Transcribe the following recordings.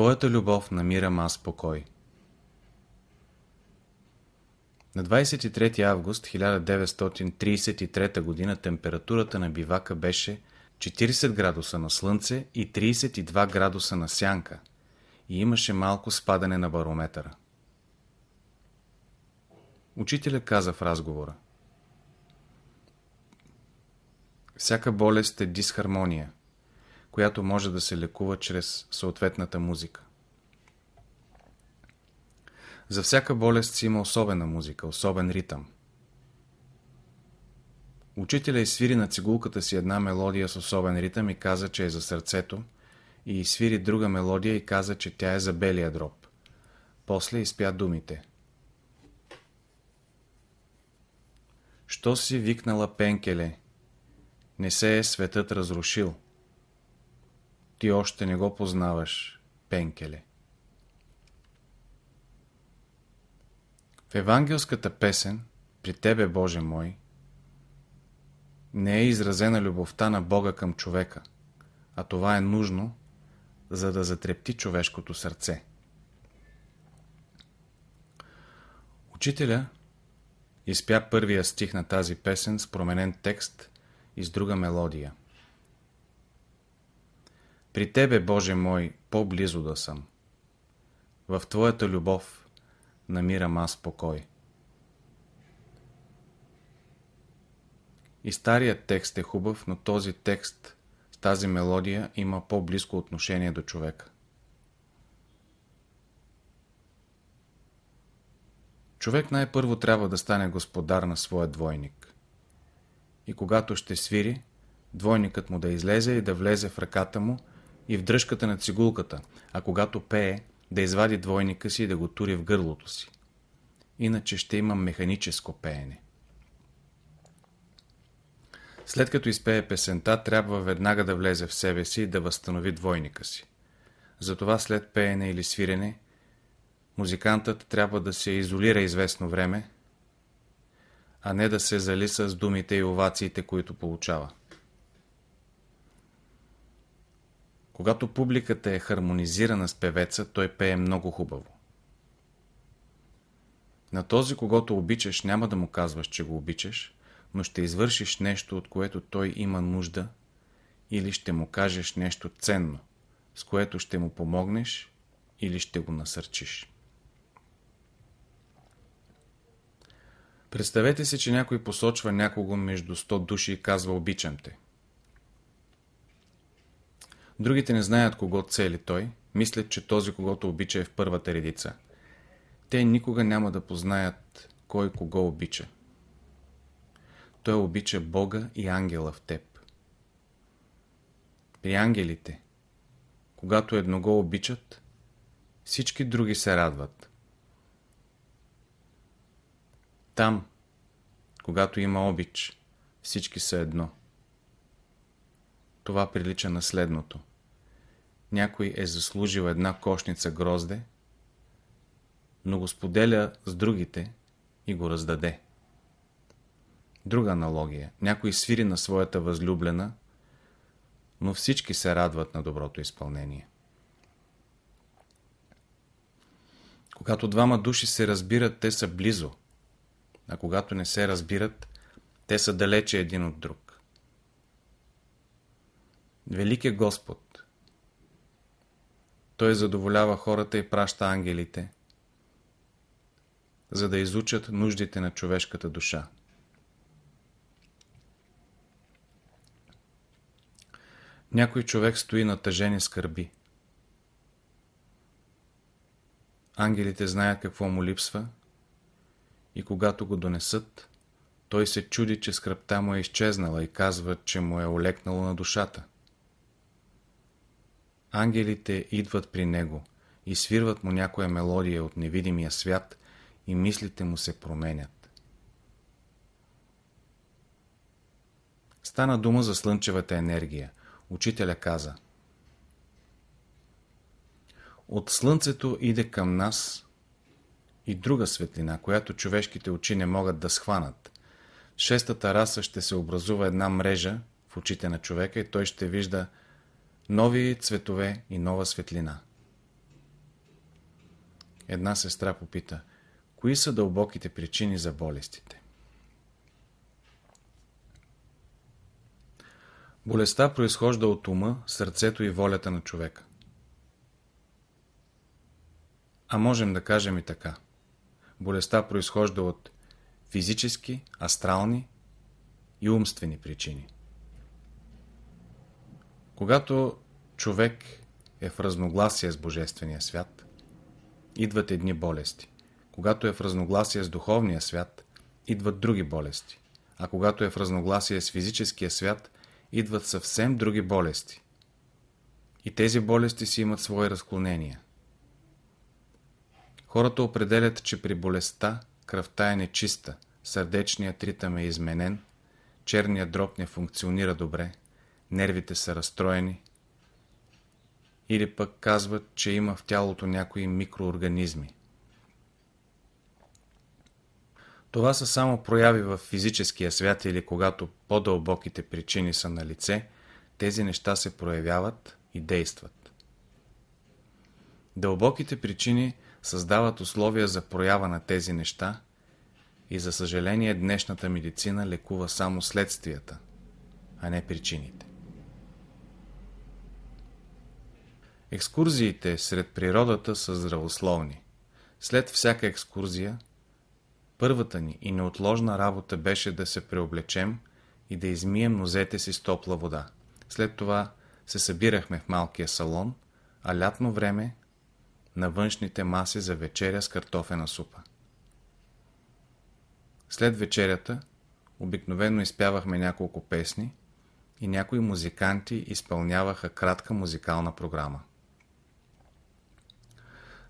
твоята любов намирам аз покой. На 23 август 1933 г. температурата на бивака беше 40 градуса на слънце и 32 градуса на сянка и имаше малко спадане на барометъра. Учителя каза в разговора Всяка болест е дисхармония, която може да се лекува чрез съответната музика. За всяка болест си има особена музика, особен ритъм. Учителя изсвири на цигулката си една мелодия с особен ритъм и каза, че е за сърцето, и изсвири друга мелодия и каза, че тя е за белия дроб. После изпя думите. Що си викнала пенкеле? Не се е светът разрушил. Ти още не го познаваш, пенкеле. В евангелската песен «При Тебе, Боже мой» не е изразена любовта на Бога към човека, а това е нужно, за да затрепти човешкото сърце. Учителя изпя първия стих на тази песен с променен текст и с друга мелодия. При Тебе, Боже мой, по-близо да съм. В Твоята любов намирам аз покой. И старият текст е хубав, но този текст с тази мелодия има по-близко отношение до човека. Човек най-първо трябва да стане господар на своя двойник. И когато ще свири, двойникът му да излезе и да влезе в ръката му и в дръжката на цигулката, а когато пее, да извади двойника си и да го тури в гърлото си. Иначе ще има механическо пеене. След като изпее песента, трябва веднага да влезе в себе си и да възстанови двойника си. Затова след пеене или свирене, музикантът трябва да се изолира известно време, а не да се залиса с думите и овациите, които получава. Когато публиката е хармонизирана с певеца, той пее много хубаво. На този, когато обичаш, няма да му казваш, че го обичаш, но ще извършиш нещо, от което той има нужда, или ще му кажеш нещо ценно, с което ще му помогнеш или ще го насърчиш. Представете си, че някой посочва някого между 100 души и казва обичам те. Другите не знаят кого цели той, мислят, че този, когото обича е в първата редица. Те никога няма да познаят кой кого обича. Той обича Бога и ангела в теб. При ангелите, когато едно го обичат, всички други се радват. Там, когато има обич, всички са едно. Това прилича на следното – някой е заслужил една кошница грозде, но го споделя с другите и го раздаде. Друга аналогия. Някой свири на своята възлюблена, но всички се радват на доброто изпълнение. Когато двама души се разбират, те са близо, а когато не се разбират, те са далече един от друг. Велик е Господ, той задоволява хората и праща ангелите, за да изучат нуждите на човешката душа. Някой човек стои на тъжени скърби. Ангелите знаят какво му липсва и когато го донесат, той се чуди, че скръпта му е изчезнала и казва, че му е олекнало на душата. Ангелите идват при него и свирват му някоя мелодия от невидимия свят и мислите му се променят. Стана дума за слънчевата енергия. Учителя каза От слънцето иде към нас и друга светлина, която човешките очи не могат да схванат. Шестата раса ще се образува една мрежа в очите на човека и той ще вижда нови цветове и нова светлина. Една сестра попита, кои са дълбоките причини за болестите? Болестта произхожда от ума, сърцето и волята на човека. А можем да кажем и така. Болестта произхожда от физически, астрални и умствени причини. Когато човек е в разногласие с Божествения свят, идват едни болести. Когато е в разногласие с духовния свят, идват други болести. А когато е в разногласие с физическия свят, идват съвсем други болести. И тези болести си имат свои разклонения. Хората определят, че при болестта кръвта е нечиста, сърдечният ритъм е изменен, черният дроб не функционира добре, нервите са разстроени, или пък казват, че има в тялото някои микроорганизми. Това са само прояви в физическия свят или когато по-дълбоките причини са на лице, тези неща се проявяват и действат. Дълбоките причини създават условия за проява на тези неща и за съжаление днешната медицина лекува само следствията, а не причините. Екскурзиите сред природата са здравословни. След всяка екскурзия, първата ни и неотложна работа беше да се преоблечем и да измием нозете си с топла вода. След това се събирахме в малкия салон, а лятно време на външните маси за вечеря с картофена супа. След вечерята обикновено изпявахме няколко песни и някои музиканти изпълняваха кратка музикална програма.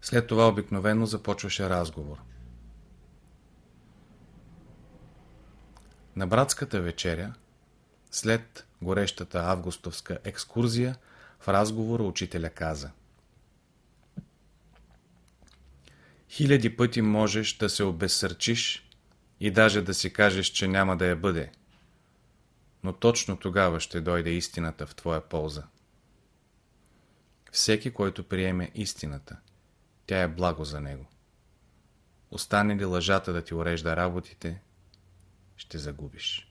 След това обикновено започваше разговор. На братската вечеря, след горещата августовска екскурзия, в разговора учителя каза Хиляди пъти можеш да се обезсърчиш и даже да си кажеш, че няма да я бъде. Но точно тогава ще дойде истината в твоя полза. Всеки, който приеме истината, тя е благо за него. Остане ли лъжата да ти урежда работите, ще загубиш.